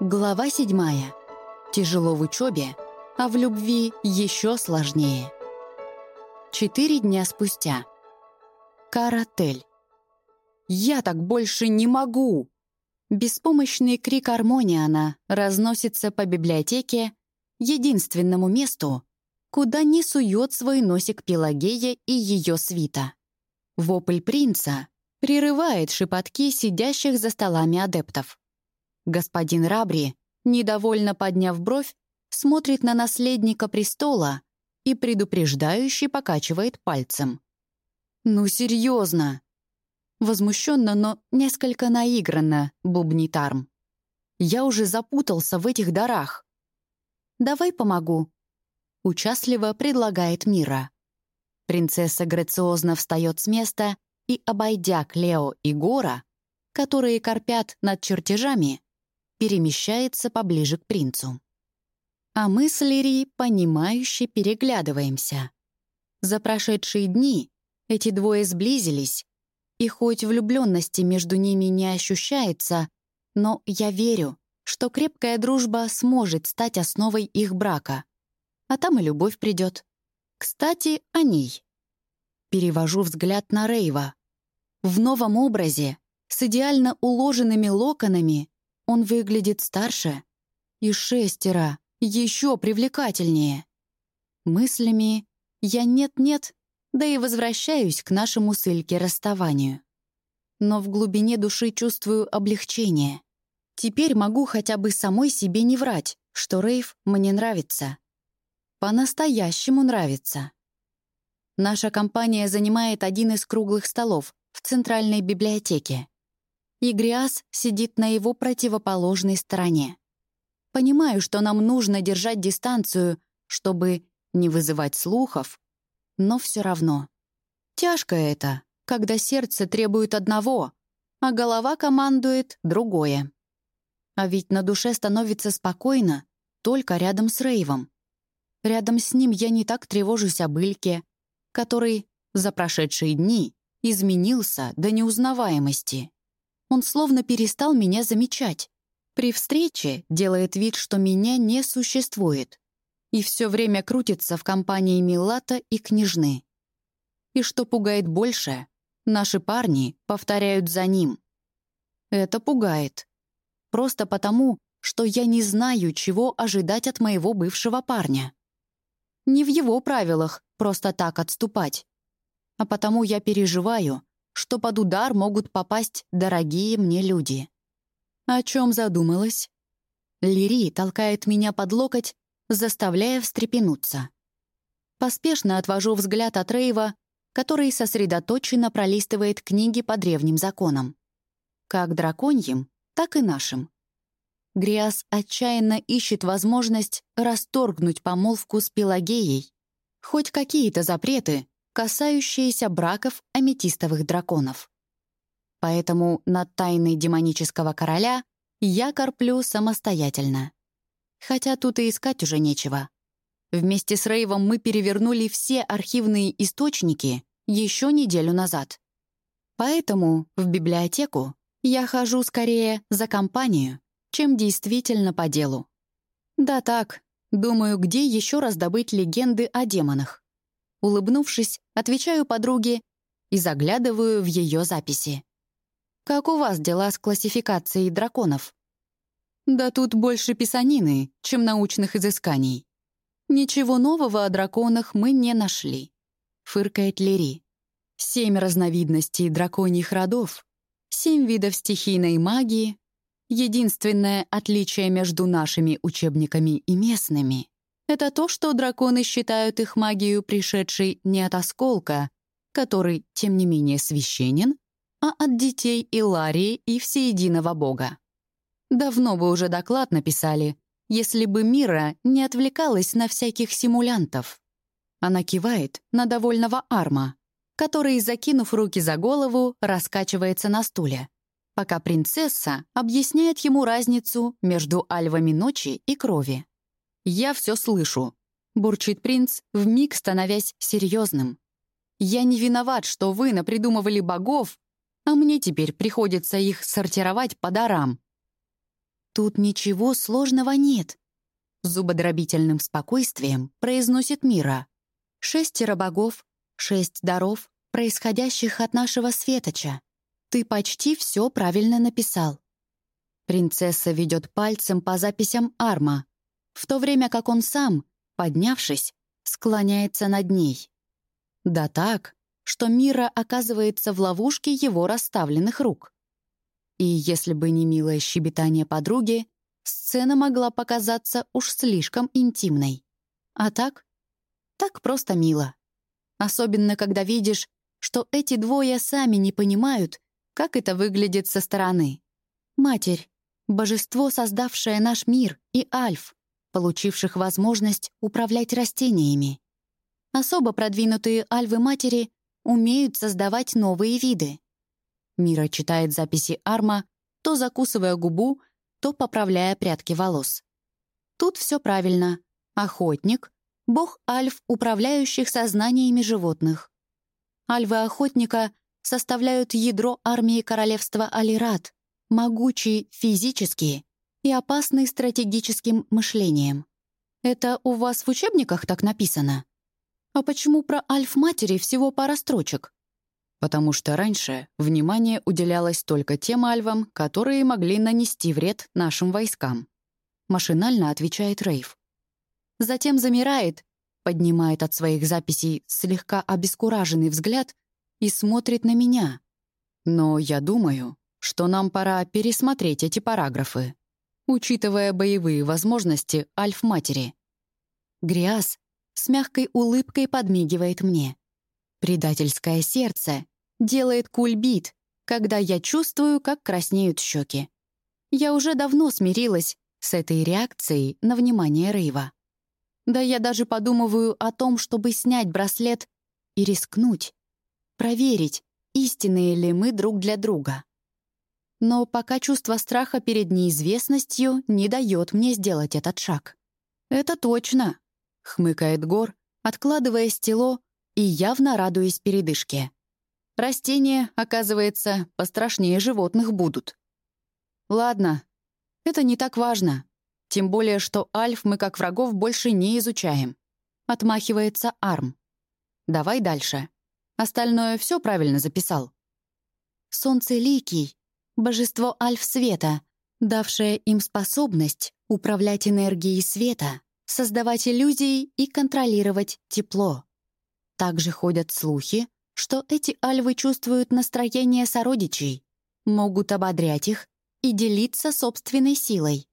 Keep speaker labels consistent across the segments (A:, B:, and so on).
A: Глава седьмая. Тяжело в учебе, а в любви еще сложнее. Четыре дня спустя. Каратель. «Я так больше не могу!» Беспомощный крик Армониана разносится по библиотеке, единственному месту, куда не сует свой носик Пелагея и ее свита. Вопль принца прерывает шепотки сидящих за столами адептов. Господин Рабри, недовольно подняв бровь, смотрит на наследника престола и предупреждающе покачивает пальцем. «Ну, серьезно!» Возмущенно, но несколько наигранно, бубнит Арм. «Я уже запутался в этих дарах». «Давай помогу», — участливо предлагает Мира. Принцесса грациозно встает с места и, обойдя Клео и Гора, которые корпят над чертежами, перемещается поближе к принцу. А мы с Лири, понимающе переглядываемся. За прошедшие дни эти двое сблизились, и хоть влюбленности между ними не ощущается, но я верю, что крепкая дружба сможет стать основой их брака. А там и любовь придет. Кстати, о ней. Перевожу взгляд на Рейва. В новом образе, с идеально уложенными локонами, он выглядит старше. И шестеро, еще привлекательнее. Мыслями я нет-нет, да и возвращаюсь к нашему с расставанию. Но в глубине души чувствую облегчение. Теперь могу хотя бы самой себе не врать, что Рейв мне нравится. По-настоящему нравится. Наша компания занимает один из круглых столов в центральной библиотеке и Гриас сидит на его противоположной стороне. Понимаю, что нам нужно держать дистанцию, чтобы не вызывать слухов, но все равно. Тяжко это, когда сердце требует одного, а голова командует другое. А ведь на душе становится спокойно только рядом с Рейвом. Рядом с ним я не так тревожусь об Ильке, который за прошедшие дни изменился до неузнаваемости. Он словно перестал меня замечать. При встрече делает вид, что меня не существует. И все время крутится в компании Милата и княжны. И что пугает больше, наши парни повторяют за ним. Это пугает. Просто потому, что я не знаю, чего ожидать от моего бывшего парня. Не в его правилах просто так отступать. А потому я переживаю, что под удар могут попасть дорогие мне люди. О чем задумалась? Лири толкает меня под локоть, заставляя встрепенуться. Поспешно отвожу взгляд от Рейва, который сосредоточенно пролистывает книги по древним законам. Как драконьим, так и нашим. Гриас отчаянно ищет возможность расторгнуть помолвку с Пелагеей. Хоть какие-то запреты, касающиеся браков аметистовых драконов. Поэтому над тайной демонического короля я корплю самостоятельно. Хотя тут и искать уже нечего. Вместе с Рейвом мы перевернули все архивные источники еще неделю назад. Поэтому в библиотеку я хожу скорее за компанию, чем действительно по делу. Да так, думаю, где еще раздобыть легенды о демонах. Улыбнувшись, отвечаю подруге и заглядываю в ее записи. «Как у вас дела с классификацией драконов?» «Да тут больше писанины, чем научных изысканий. Ничего нового о драконах мы не нашли», — фыркает Лири. «Семь разновидностей драконьих родов, семь видов стихийной магии. Единственное отличие между нашими учебниками и местными это то, что драконы считают их магию, пришедшей не от осколка, который, тем не менее, священен, а от детей Иларии и Всеединого Бога. Давно бы уже доклад написали, если бы Мира не отвлекалась на всяких симулянтов. Она кивает на довольного Арма, который, закинув руки за голову, раскачивается на стуле, пока принцесса объясняет ему разницу между альвами ночи и крови. «Я все слышу», — бурчит принц, вмиг становясь серьезным. «Я не виноват, что вы напридумывали богов, а мне теперь приходится их сортировать по дарам». Тут ничего сложного нет. Зубодробительным спокойствием произносит Мира. Шестеро богов, шесть даров, происходящих от нашего светоча. Ты почти все правильно написал. Принцесса ведет пальцем по записям Арма, в то время как он сам, поднявшись, склоняется над ней. Да так, что Мира оказывается в ловушке его расставленных рук. И если бы не милое щебетание подруги, сцена могла показаться уж слишком интимной. А так? Так просто мило. Особенно, когда видишь, что эти двое сами не понимают, как это выглядит со стороны. Матерь, божество, создавшее наш мир, и Альф, получивших возможность управлять растениями. Особо продвинутые альвы-матери умеют создавать новые виды. Мира читает записи Арма, то закусывая губу, то поправляя прядки волос. Тут все правильно. Охотник — бог альф, управляющих сознаниями животных. Альвы охотника составляют ядро армии королевства Алират, могучие физически и опасные стратегическим мышлением. Это у вас в учебниках так написано? А почему про альф-матери всего пара строчек?
B: Потому что раньше внимание уделялось только тем альвам, которые могли нанести вред нашим войскам. Машинально отвечает Рейв.
A: Затем замирает, поднимает от своих записей слегка обескураженный взгляд и смотрит на меня.
B: Но я думаю, что нам пора пересмотреть эти параграфы, учитывая боевые возможности альф-матери.
A: Гриас с мягкой улыбкой подмигивает мне. Предательское сердце делает кульбит, когда я чувствую, как краснеют щеки. Я уже давно смирилась с этой реакцией на внимание Рейва. Да я даже подумываю о том, чтобы снять браслет и рискнуть, проверить, истинные ли мы друг для друга. Но пока чувство страха перед неизвестностью не дает мне сделать этот шаг. «Это точно», — хмыкает Гор, откладывая стело и явно радуясь передышке. Растения, оказывается, пострашнее животных будут. Ладно, это не так важно. Тем более, что альф мы как врагов больше не изучаем. Отмахивается Арм. Давай дальше. Остальное все правильно записал. Солнце Ликий, божество альф света, давшее им способность управлять энергией света, создавать иллюзии и контролировать тепло. Также ходят слухи, что эти альвы чувствуют настроение сородичей, могут ободрять их и делиться собственной силой.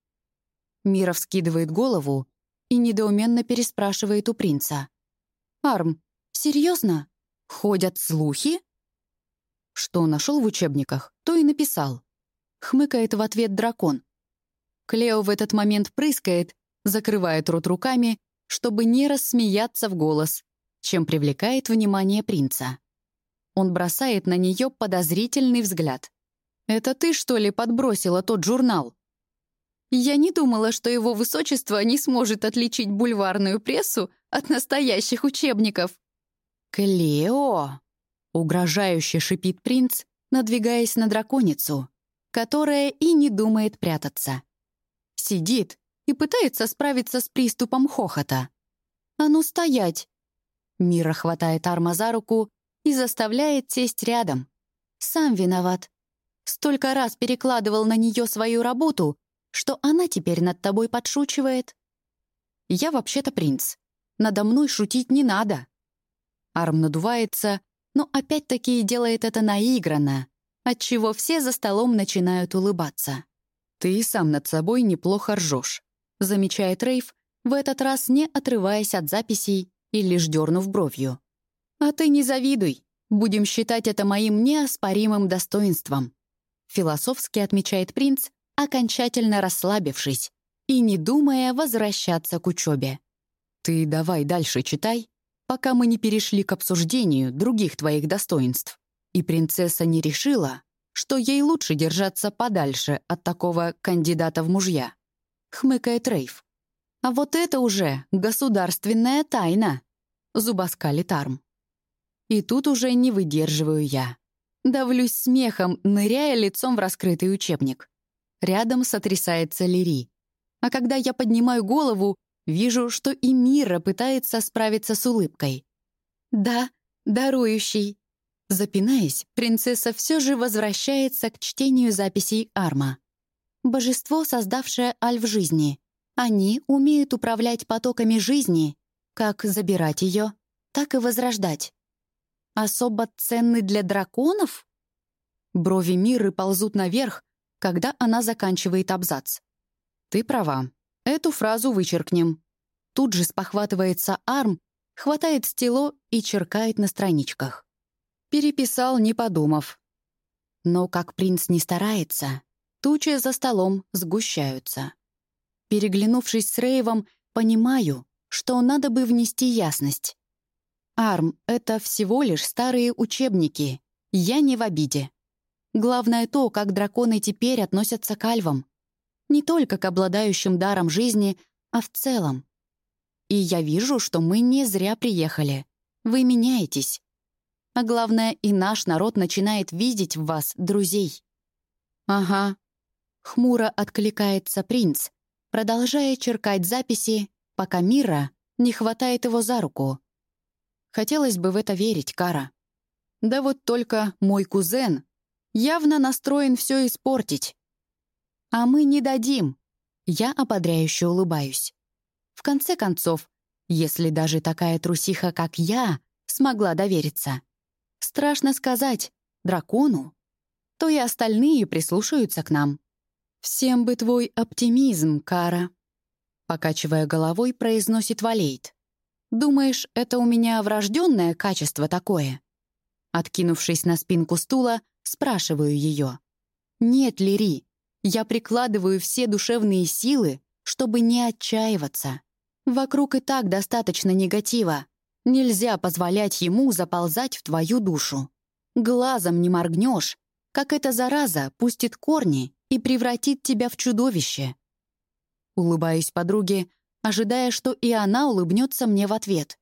A: Мира вскидывает голову и недоуменно переспрашивает у принца. «Арм, серьезно? Ходят слухи?» Что нашел в учебниках, то и написал. Хмыкает в ответ дракон. Клео в этот момент прыскает, закрывает рот руками, чтобы не рассмеяться в голос, чем привлекает внимание принца. Он бросает на нее подозрительный взгляд. «Это ты, что ли, подбросила тот журнал?» Я не думала, что его высочество не сможет отличить бульварную прессу от настоящих учебников. «Клео!» — угрожающе шипит принц, надвигаясь на драконицу, которая и не думает прятаться. Сидит и пытается справиться с приступом хохота. «А ну стоять!» Мира хватает Арма за руку и заставляет сесть рядом. Сам виноват. Столько раз перекладывал на нее свою работу, что она теперь над тобой подшучивает. Я вообще-то принц. Надо мной шутить не надо. Арм надувается, но опять-таки делает это наигранно, отчего все за столом начинают улыбаться.
B: «Ты сам над собой неплохо ржешь», — замечает Рейв, в этот раз не отрываясь от записей и лишь дернув бровью.
A: «А ты не завидуй. Будем считать это моим неоспоримым достоинством», философски отмечает принц, окончательно расслабившись и не думая возвращаться к учебе.
B: «Ты давай дальше читай, пока мы не перешли к обсуждению других твоих достоинств, и принцесса не решила, что ей лучше держаться подальше от такого кандидата в мужья», — хмыкает Рейв.
A: «А вот это уже государственная тайна», — зубоскалит Арм. И тут уже не выдерживаю я. Давлюсь смехом, ныряя лицом в раскрытый учебник.
B: Рядом сотрясается Лири. А когда я поднимаю голову, вижу, что и Мира пытается справиться с улыбкой. «Да, дарующий». Запинаясь, принцесса все же возвращается к чтению записей Арма. Божество, создавшее Аль в жизни. Они умеют управлять потоками жизни, как забирать ее, так и возрождать. Особо ценны для драконов? Брови Миры ползут наверх, когда она заканчивает абзац. «Ты права. Эту фразу вычеркнем». Тут же спохватывается Арм, хватает стело и черкает на страничках. Переписал, не подумав. Но как принц не старается, тучи за столом сгущаются. Переглянувшись с Рейвом, понимаю, что надо бы внести ясность. Арм — это всего лишь старые учебники. Я не в обиде. Главное то, как драконы теперь относятся к альвам. Не только к обладающим даром жизни, а в целом. И я вижу, что мы не зря приехали. Вы меняетесь. А главное, и наш народ начинает видеть в вас друзей. «Ага», — хмуро откликается принц, продолжая черкать записи, пока Мира не хватает его за руку. Хотелось бы в это верить, Кара. Да вот только мой кузен явно настроен все испортить. А мы не дадим. Я ободряюще улыбаюсь. В конце концов, если даже такая трусиха, как я, смогла довериться, страшно сказать, дракону, то и остальные прислушаются к нам. «Всем бы твой оптимизм, Кара», — покачивая головой, произносит Валейт. «Думаешь, это у меня врожденное качество такое?» Откинувшись на спинку стула, спрашиваю ее. «Нет, Лири, я прикладываю все душевные силы, чтобы не отчаиваться. Вокруг и так достаточно негатива. Нельзя позволять ему заползать в твою душу. Глазом не моргнешь, как эта зараза пустит корни и превратит тебя в чудовище. Улыбаюсь подруге, ожидая, что и она улыбнется мне в ответ.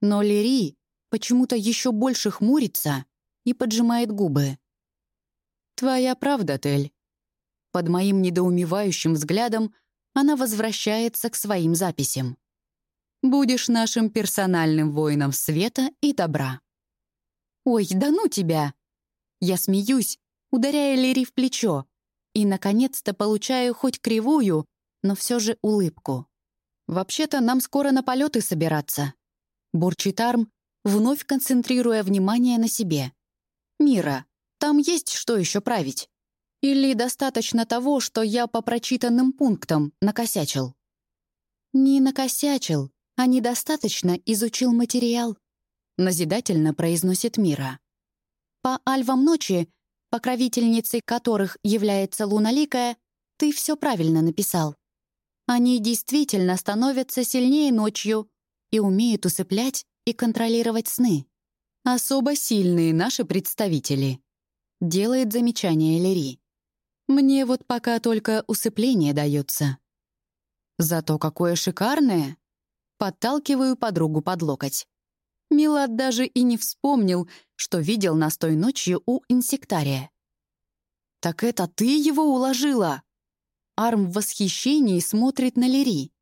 B: Но Лири почему-то еще больше хмурится и поджимает губы. «Твоя правда, Тель». Под моим недоумевающим взглядом она возвращается к своим записям. «Будешь нашим персональным воином света и добра». «Ой, да ну тебя!» Я смеюсь, ударяя Лири в плечо, и, наконец-то, получаю хоть кривую, но все же улыбку. «Вообще-то нам скоро на полеты собираться», — бурчит Арм, вновь концентрируя внимание на себе. «Мира, там есть что еще править? Или достаточно того, что я по прочитанным пунктам накосячил?» «Не накосячил, а недостаточно изучил материал», — назидательно произносит Мира. «По альвам ночи покровительницей которых является Луналикая, ты все правильно написал. Они действительно становятся сильнее ночью и умеют усыплять и контролировать сны. Особо сильные наши представители. Делает замечание Лери. Мне вот пока только усыпление дается. Зато какое шикарное! Подталкиваю подругу под локоть. Милад даже и не вспомнил, что видел нас той ночью у инсектария. «Так это ты его уложила?» Арм в восхищении смотрит на Лири.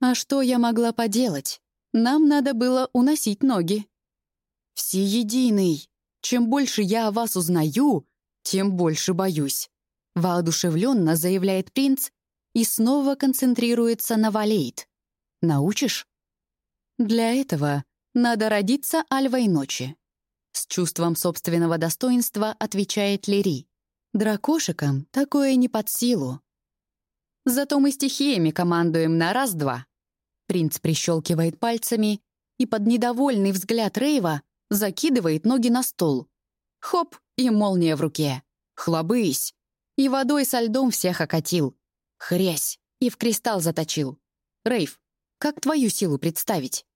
B: «А что я могла поделать? Нам надо было уносить ноги». «Всеединый! Чем больше я о вас узнаю, тем больше боюсь», — воодушевленно заявляет принц и снова концентрируется на Валейт. «Научишь?» «Для этого надо родиться альвой ночи. С чувством собственного достоинства отвечает Лири. Дракошикам такое не под силу. Зато мы стихиями командуем на раз-два. Принц прищелкивает пальцами и под недовольный взгляд Рейва закидывает ноги на стол. Хоп, и молния в руке. Хлобысь. И водой со льдом всех окатил. Хрясь. И в кристалл заточил. Рейв, как твою силу представить?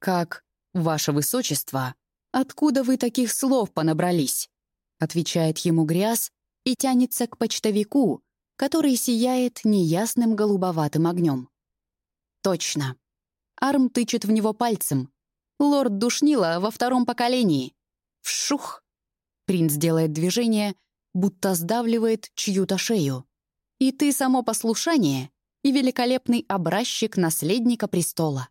B: «Как, ваше высочество, откуда вы таких слов понабрались?» Отвечает ему Гряз и тянется к почтовику, который сияет неясным голубоватым огнем. «Точно». Арм тычет в него пальцем. «Лорд Душнила во втором поколении». «Вшух!» Принц делает движение, будто сдавливает чью-то шею.
A: И ты само послушание и великолепный образчик наследника престола.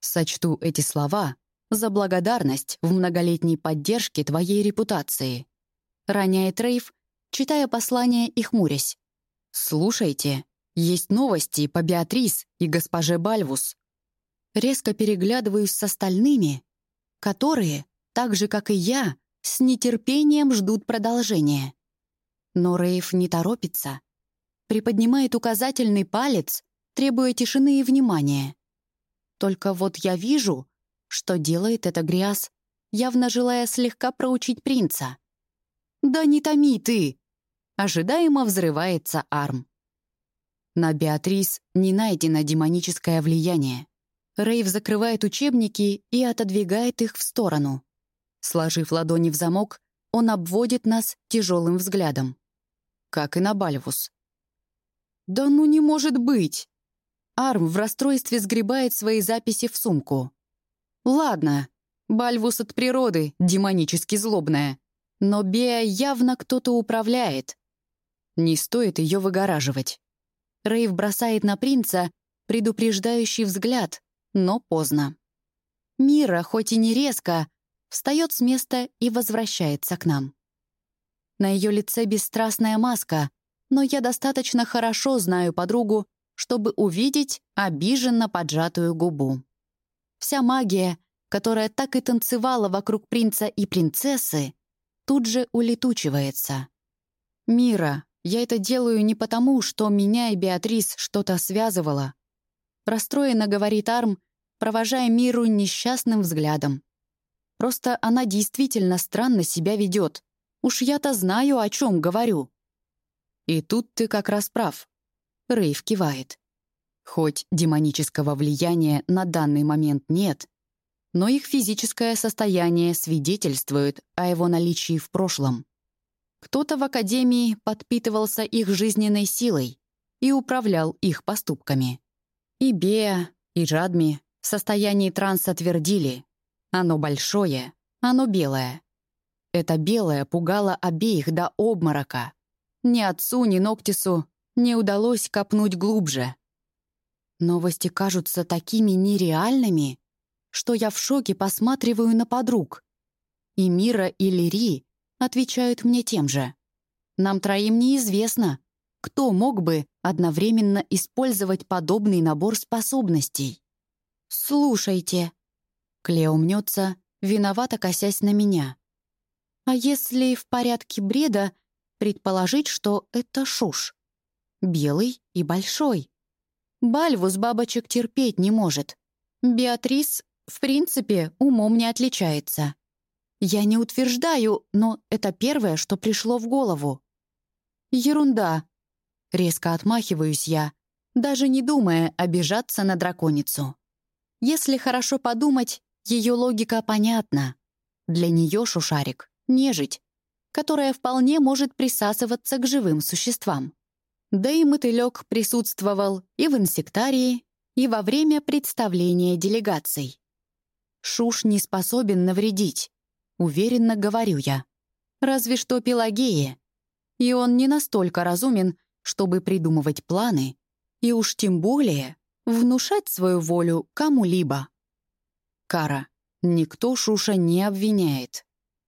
A: Сочту эти слова за благодарность в многолетней поддержке твоей репутации. Роняет Рейв, читая послание и хмурясь. «Слушайте, есть новости по Беатрис и госпоже Бальвус». Резко переглядываюсь с остальными, которые, так же, как и я, с нетерпением ждут продолжения. Но Рейв не торопится. Приподнимает указательный палец, требуя тишины и внимания. Только вот я вижу, что делает это Гряз, явно желая слегка проучить принца. «Да не томи ты!» Ожидаемо взрывается Арм. На Беатрис не найдено демоническое влияние. Рейв закрывает учебники и отодвигает их в сторону. Сложив ладони в замок, он обводит нас тяжелым взглядом. Как и на Бальвус. «Да ну не может быть!» Арм в расстройстве сгребает свои записи в сумку. «Ладно, Бальвус от природы, демонически злобная. Но Беа явно кто-то управляет. Не стоит ее выгораживать. Рейв бросает на принца предупреждающий взгляд, но поздно. Мира, хоть и не резко, встает с места и возвращается к нам. На ее лице бесстрастная маска, но я достаточно хорошо знаю подругу, чтобы увидеть обиженно поджатую губу. Вся магия, которая так и танцевала вокруг принца и принцессы, тут же улетучивается. «Мира, я это делаю не потому, что меня и Беатрис что-то связывало». Расстроенно говорит Арм, провожая Миру несчастным взглядом. «Просто она действительно странно себя ведет. Уж я-то знаю, о чем говорю». «И тут ты как раз прав. Рейв кивает. Хоть демонического влияния на данный момент нет, но их физическое состояние свидетельствует о его наличии в прошлом. Кто-то в Академии подпитывался их жизненной силой и управлял их поступками. И Беа, и Жадми в состоянии транса твердили «Оно большое, оно белое». Это белое пугало обеих до обморока. Ни отцу, ни Ноктису не удалось копнуть глубже. Новости кажутся такими нереальными, что я в шоке посматриваю на подруг. И Мира, и Лири отвечают мне тем же. Нам троим неизвестно, кто мог бы одновременно использовать подобный набор способностей. «Слушайте», — Клео мнется, виновато косясь на меня. «А если в порядке бреда предположить, что это шуш?» белый и большой. Бальвус бабочек терпеть не может. Беатрис, в принципе, умом не отличается. Я не утверждаю, но это первое, что пришло в голову. Ерунда. Резко отмахиваюсь я, даже не думая обижаться на драконицу. Если хорошо подумать, ее логика понятна. Для нее шушарик — нежить, которая вполне может присасываться к живым существам. Да и мотылек присутствовал и в инсектарии, и во время представления делегаций. Шуш не способен навредить, уверенно говорю я. Разве что Пелагея. И он не настолько разумен, чтобы придумывать планы, и уж тем более внушать свою волю кому-либо. Кара. Никто Шуша не обвиняет.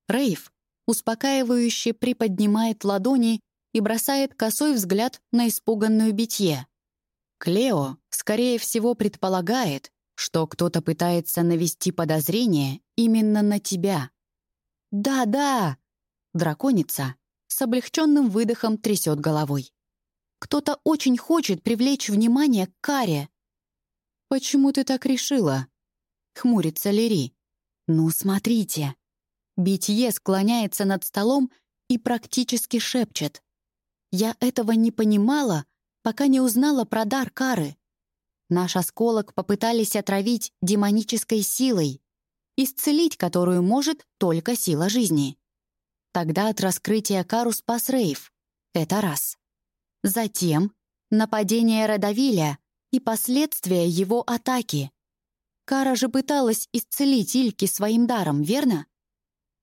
A: Рейв успокаивающе приподнимает ладони и бросает косой взгляд на испуганную битье. Клео, скорее всего, предполагает, что кто-то пытается навести подозрение именно на тебя. «Да-да!» Драконица с облегченным выдохом трясет головой. «Кто-то очень хочет привлечь внимание к Каре». «Почему ты так решила?» — хмурится Лири. «Ну, смотрите». Битье склоняется над столом и практически шепчет. Я этого не понимала, пока не узнала про дар Кары. Наш осколок попытались отравить демонической силой, исцелить которую может только сила жизни. Тогда от раскрытия Кару спас Рейв. Это раз. Затем нападение Родовиля и последствия его атаки. Кара же пыталась исцелить Ильки своим даром, верно?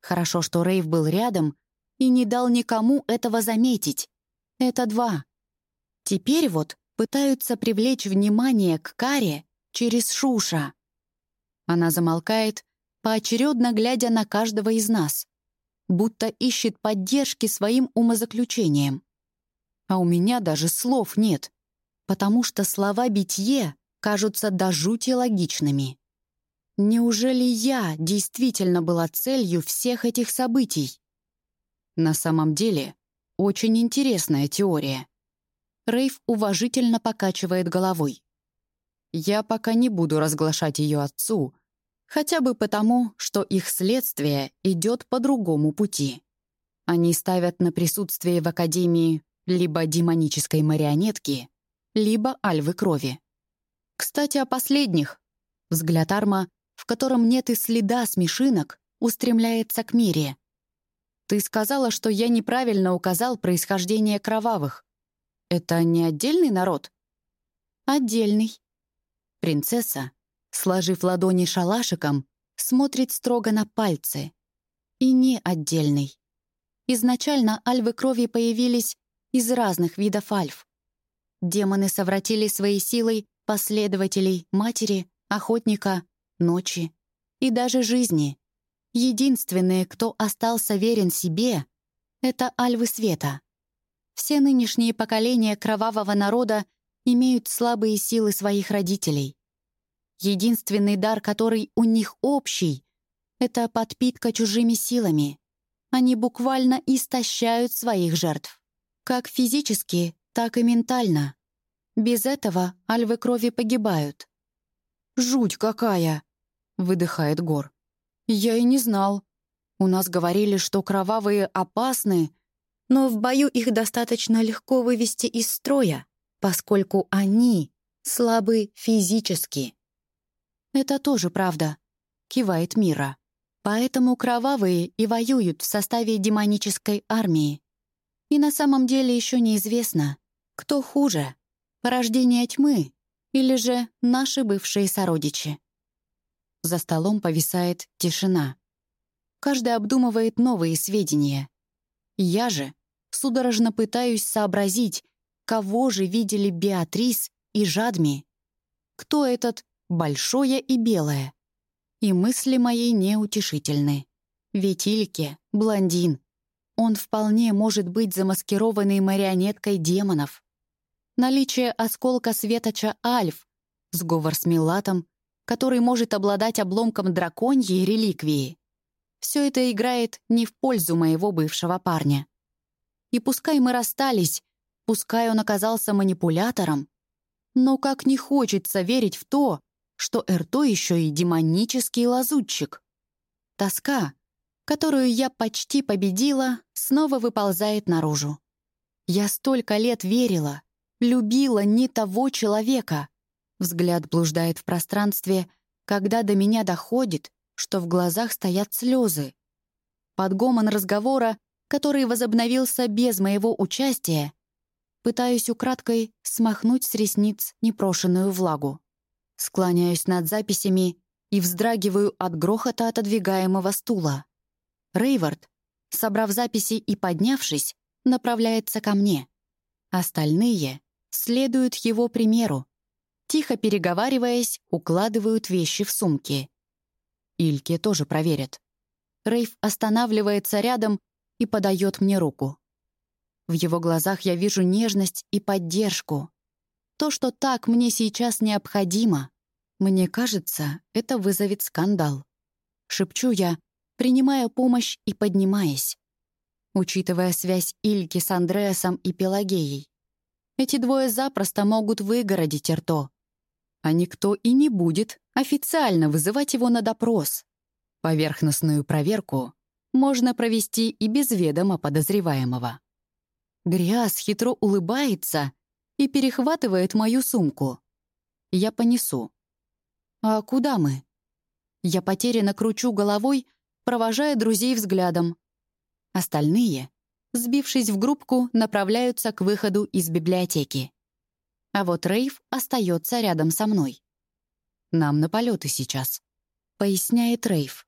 A: Хорошо, что Рейв был рядом и не дал никому этого заметить. Это два. Теперь вот пытаются привлечь внимание к каре через Шуша. Она замолкает, поочередно глядя на каждого из нас, будто ищет поддержки своим умозаключением. А у меня даже слов нет, потому что слова битье кажутся до жути логичными. Неужели я действительно была целью всех этих событий? На самом деле, очень интересная теория. Рейв уважительно покачивает головой. Я пока не буду разглашать ее отцу, хотя бы потому, что их следствие идет по другому пути. Они ставят на присутствие в Академии либо демонической марионетки, либо альвы крови. Кстати, о последних. Взгляд Арма, в котором нет и следа смешинок, устремляется к мире. Ты сказала, что я неправильно указал происхождение кровавых. Это не отдельный народ? Отдельный. Принцесса, сложив ладони шалашиком, смотрит строго на пальцы. И не отдельный. Изначально альвы крови появились из разных видов альф. Демоны совратили своей силой последователей матери, охотника, ночи и даже жизни. Единственные, кто остался верен себе, — это альвы света. Все нынешние поколения кровавого народа имеют слабые силы своих родителей. Единственный дар, который у них общий, — это подпитка чужими силами. Они буквально истощают своих жертв. Как физически, так и ментально. Без этого альвы крови погибают. «Жуть какая!» — выдыхает Гор. «Я и не знал. У нас говорили, что кровавые опасны, но в бою их достаточно легко вывести из строя, поскольку они слабы физически». «Это тоже правда», — кивает Мира. «Поэтому кровавые и воюют в составе демонической армии. И на самом деле еще неизвестно, кто хуже — порождение тьмы или же наши бывшие сородичи. За столом повисает тишина. Каждый обдумывает новые сведения. Я же судорожно пытаюсь сообразить, кого же видели Беатрис и Жадми. Кто этот большое и белое? И мысли мои неутешительны. Ведь Ильке — блондин, он вполне может быть замаскированной марионеткой демонов. Наличие осколка светоча Альф, сговор с Милатом, который может обладать обломком драконьей реликвии. Все это играет не в пользу моего бывшего парня. И пускай мы расстались, пускай он оказался манипулятором, но как не хочется верить в то, что Эрто еще и демонический лазутчик. Тоска, которую я почти победила, снова выползает наружу. Я столько лет верила, любила не того человека. Взгляд блуждает в пространстве, когда до меня доходит, что в глазах стоят слезы. Под разговора, который возобновился без моего участия, пытаюсь украдкой смахнуть с ресниц непрошенную влагу. Склоняюсь над записями и вздрагиваю от грохота отодвигаемого стула. Рейвард, собрав записи и поднявшись, направляется ко мне. Остальные следуют его примеру. Тихо переговариваясь, укладывают вещи в сумки. Ильке тоже проверят. Рейв останавливается рядом и подает мне руку. В его глазах я вижу нежность и поддержку. То, что так мне сейчас необходимо. Мне кажется, это вызовет скандал. Шепчу я, принимая помощь и поднимаясь. Учитывая связь Ильки с Андреасом и Пелагеей, эти двое запросто могут выгородить Эрто. А никто и не будет официально вызывать его на допрос. Поверхностную проверку можно провести и без ведома подозреваемого. Гриас хитро улыбается и перехватывает мою сумку. Я понесу. «А куда мы?» Я потерянно кручу головой, провожая друзей взглядом. Остальные, сбившись в группку, направляются к выходу из библиотеки. А вот Рейв остается рядом со мной. «Нам на полеты сейчас», — поясняет Рейв.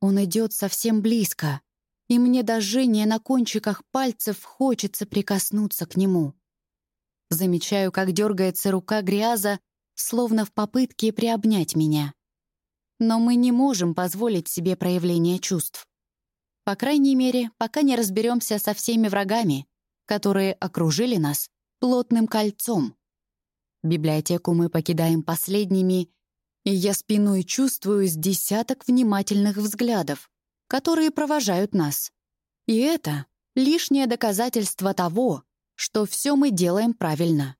A: Он идет совсем близко, и мне до жжения на кончиках пальцев хочется прикоснуться к нему. Замечаю, как дергается рука Гряза, словно в попытке приобнять меня. Но мы не можем позволить себе проявление чувств. По крайней мере, пока не разберемся со всеми врагами, которые окружили нас плотным кольцом. Библиотеку мы покидаем последними, и я спиной чувствую с десяток внимательных взглядов, которые провожают нас. И это лишнее доказательство того, что все мы делаем правильно.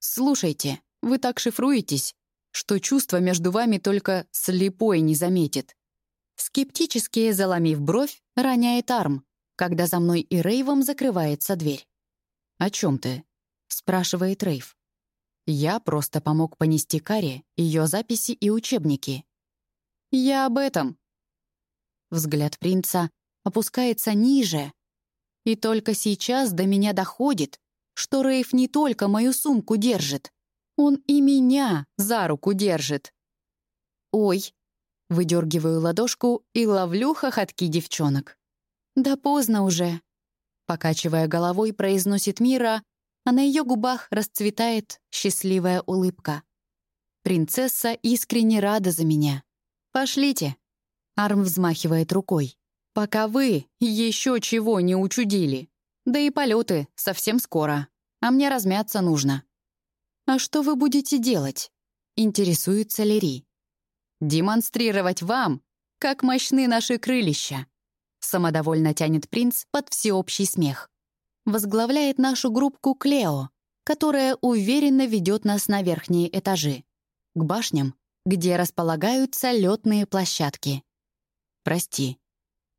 A: Слушайте, вы так шифруетесь, что чувство между вами только слепой не заметит. Скептически заломив бровь, роняет арм, когда за мной и Рейвом закрывается дверь. «О чем ты?» — спрашивает Рейв. Я просто помог понести Каре ее записи и учебники. «Я об этом». Взгляд принца опускается ниже, и только сейчас до меня доходит, что Рейв не только мою сумку держит, он и меня за руку держит. «Ой!» — выдергиваю ладошку и ловлю хохотки девчонок. «Да поздно уже!» Покачивая головой, произносит Мира, а на ее губах расцветает счастливая улыбка. Принцесса искренне рада за меня. «Пошлите!» Арм взмахивает рукой. Пока вы еще чего не учудили. Да и полеты совсем скоро. А мне размяться нужно. А что вы будете делать? Интересуется Лери. Демонстрировать вам, как мощны наши крылища. Самодовольно тянет принц под всеобщий смех. Возглавляет нашу группку Клео, которая уверенно ведет нас на верхние этажи, к башням, где располагаются летные площадки. Прости,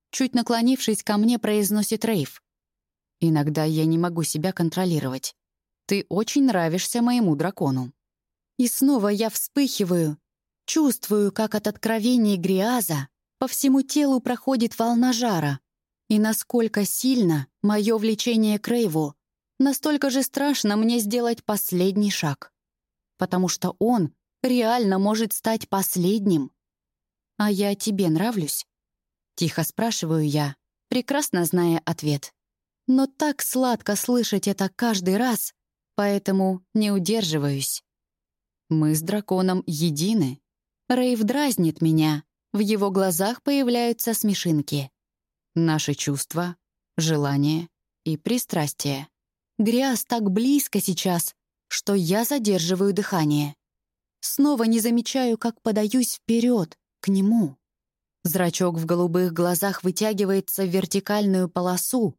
A: Чуть наклонившись ко мне, произносит Рейв. «Иногда я не могу себя контролировать. Ты очень нравишься моему дракону». И снова я вспыхиваю, чувствую, как от откровений Гриаза по всему телу проходит волна жара. И насколько сильно мое влечение к Рейву, настолько же страшно мне сделать последний шаг. Потому что он реально может стать последним. А я тебе нравлюсь? Тихо спрашиваю я, прекрасно зная ответ. Но так сладко слышать это каждый раз, поэтому не удерживаюсь. Мы с драконом едины. Рейв дразнит меня, в его глазах появляются смешинки. Наши чувства, желания и пристрастия. Грязь так близко сейчас, что я задерживаю дыхание. Снова не замечаю, как подаюсь вперед к нему. Зрачок в голубых глазах вытягивается в вертикальную полосу,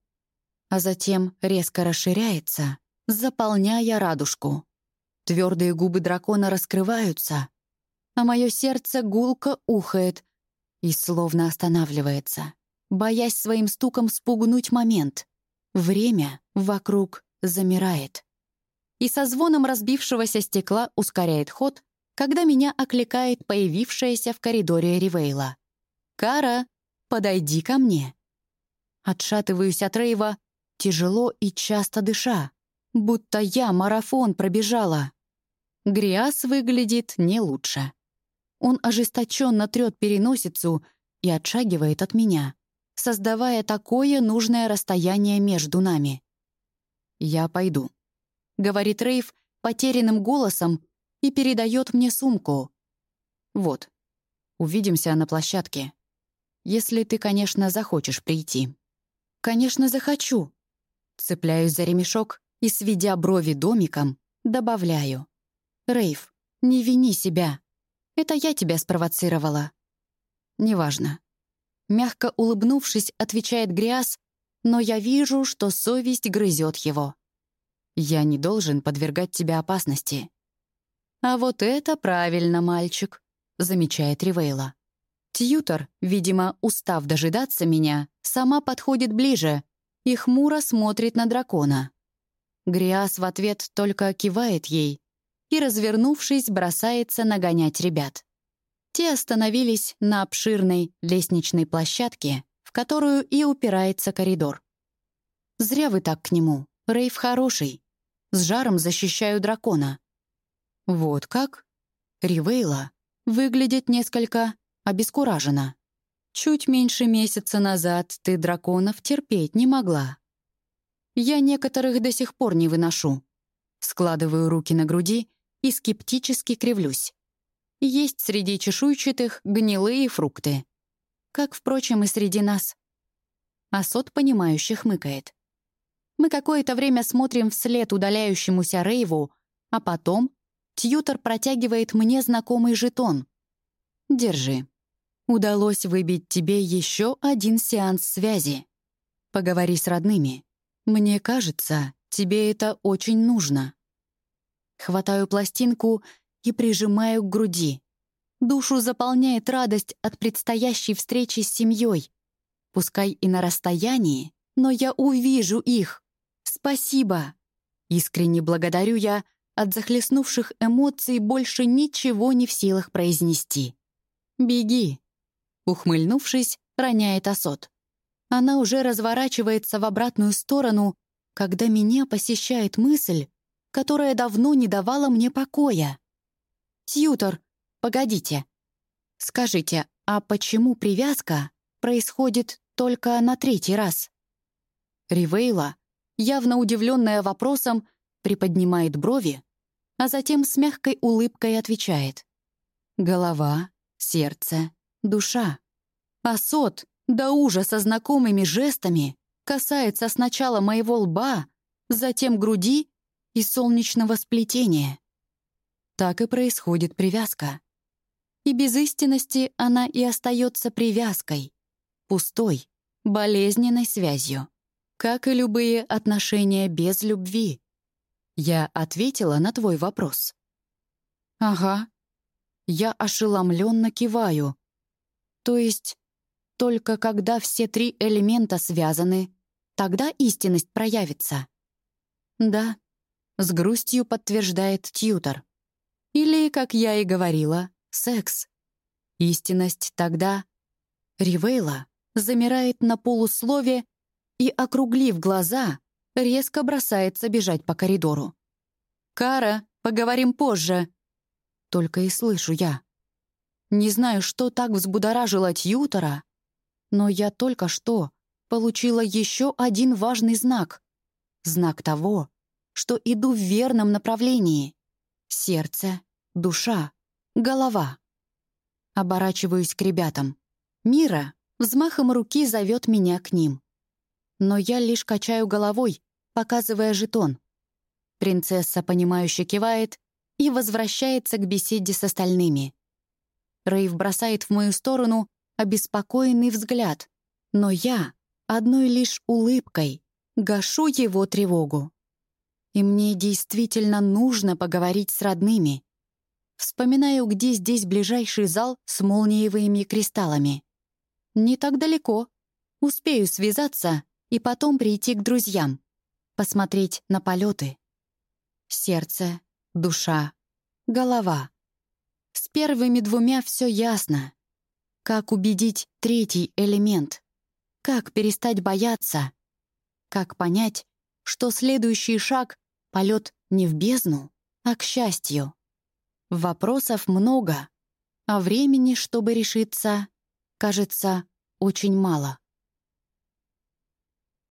A: а затем резко расширяется, заполняя радужку. Твердые губы дракона раскрываются, а мое сердце гулко ухает и словно останавливается, боясь своим стуком спугнуть момент. Время вокруг замирает. И со звоном разбившегося стекла ускоряет ход, когда меня окликает появившаяся в коридоре Ривейла. «Кара, подойди ко мне». Отшатываюсь от Рейва, тяжело и часто дыша, будто я марафон пробежала. Гриас выглядит не лучше. Он ожесточенно трет переносицу и отшагивает от меня, создавая такое нужное расстояние между нами. «Я пойду», — говорит Рейв потерянным голосом и передает мне сумку. «Вот, увидимся на площадке». Если ты, конечно, захочешь прийти. Конечно, захочу. Цепляюсь за ремешок и, сведя брови домиком, добавляю. Рейв, не вини себя. Это я тебя спровоцировала. Неважно. Мягко улыбнувшись, отвечает Гряз, но я вижу, что совесть грызет его. Я не должен подвергать тебя опасности. А вот это правильно, мальчик, замечает Ривейла. Тьютор, видимо, устав дожидаться меня, сама подходит ближе и хмуро смотрит на дракона. Гриас в ответ только кивает ей и, развернувшись, бросается нагонять ребят. Те остановились на обширной лестничной площадке, в которую и упирается коридор. «Зря вы так к нему. Рейв хороший. С жаром защищаю дракона». «Вот как?» Ривейла выглядит несколько обескуражена. Чуть меньше месяца назад ты драконов терпеть не могла. Я некоторых до сих пор не выношу.
B: Складываю руки на груди и скептически кривлюсь. Есть среди чешуйчатых гнилые фрукты. Как, впрочем, и среди нас. Асот, понимающе хмыкает. Мы какое-то время смотрим вслед удаляющемуся Рейву, а потом Тьютор протягивает мне знакомый жетон. «Держи. Удалось выбить тебе еще один сеанс связи. Поговори с родными. Мне кажется, тебе это очень нужно». Хватаю пластинку и прижимаю к груди. Душу заполняет радость от предстоящей встречи с семьей. Пускай и на расстоянии, но я увижу их. Спасибо. Искренне благодарю я, от захлестнувших эмоций больше ничего не в силах произнести. «Беги!» Ухмыльнувшись, роняет Асот. Она уже разворачивается в обратную сторону, когда меня посещает мысль, которая давно не давала мне покоя. «Тьютор, погодите. Скажите, а почему привязка происходит только на третий раз?» Ривейла, явно удивленная вопросом, приподнимает брови, а затем с мягкой улыбкой отвечает. Голова, сердце, душа. А сот, до ужаса знакомыми жестами, касается сначала моего лба, затем груди и солнечного сплетения. Так и происходит привязка. И без истинности она и остается привязкой, пустой, болезненной связью, как и любые отношения без любви. Я ответила на твой вопрос. Ага. Я ошеломленно киваю. То есть, только когда все три элемента связаны, тогда истинность проявится. Да, с грустью подтверждает Тьютор. Или, как я и говорила, секс. Истинность тогда... Ривейла замирает на полуслове и, округлив глаза, резко бросается бежать по коридору. «Кара, поговорим позже!» Только и слышу я. Не знаю, что так взбудоражило Тьютора, но я только что получила еще один важный знак. Знак того, что иду в верном направлении. Сердце, душа, голова. Оборачиваюсь к ребятам. Мира взмахом руки зовет меня к ним. Но я лишь качаю головой, показывая жетон. Принцесса, понимающе кивает и возвращается к беседе с остальными. Рейв бросает в мою сторону обеспокоенный взгляд, но я одной лишь улыбкой гашу его тревогу. И мне действительно нужно поговорить с родными. Вспоминаю, где здесь ближайший зал с молниевыми кристаллами. Не так далеко. Успею связаться и потом прийти к друзьям посмотреть на полеты. Сердце, душа, голова. С первыми двумя все ясно. Как убедить третий элемент? Как перестать бояться? Как понять, что следующий шаг — полет не в бездну, а к счастью? Вопросов много, а времени, чтобы решиться, кажется, очень мало.